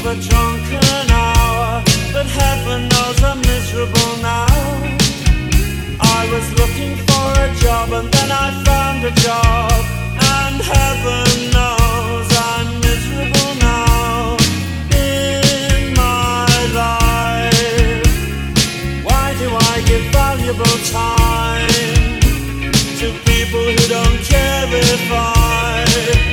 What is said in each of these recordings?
of a drunken hour, but heaven knows I'm miserable now. I was looking for a job and then I found a job, and heaven knows I'm miserable now in my life. Why do I give valuable time to people who don't care if I?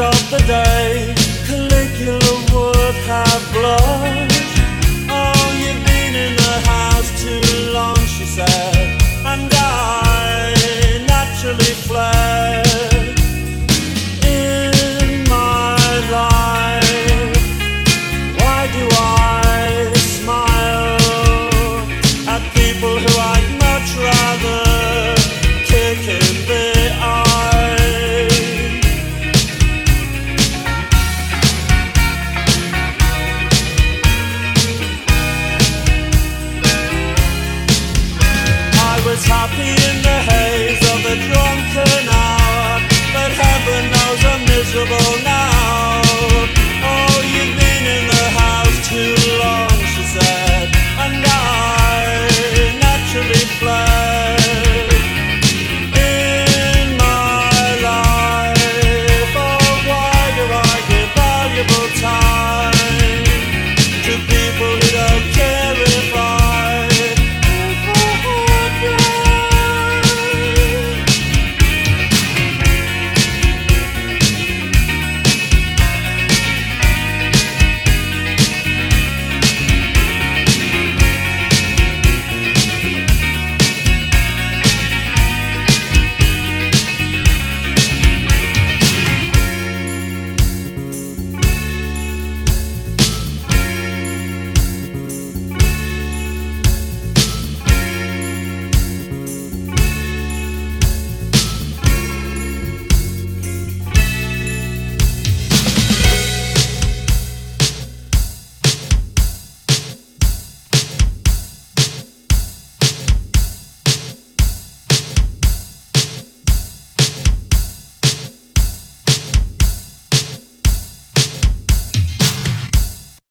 Of the day, Caligula would have blood.